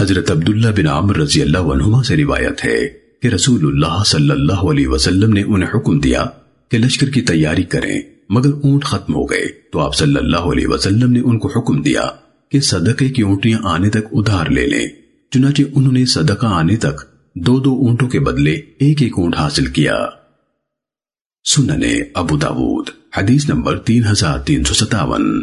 حضرت عبداللہ بن عمر رضی اللہ عنہما سے روایت ہے کہ رسول اللہ صلی اللہ علیہ وسلم نے انہیں حکم دیا کہ لشکر کی تیاری کریں، مگر اونٹ ختم ہو گئے۔ تو آپ صلی اللہ علیہ وسلم نے ان کو حکم دیا کہ صدقے کی اونٹیاں آنے تک ادھار لے لیں۔ چنانچہ انہوں نے صدقہ آنے تک دو دو اونٹوں کے بدلے ایک ایک اونٹ حاصل کیا۔ سننے ابو داود، حدیث نمبر تین ہزار تین سو ستاون۔